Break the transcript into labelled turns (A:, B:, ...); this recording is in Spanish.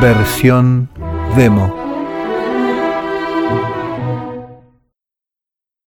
A: versión demo.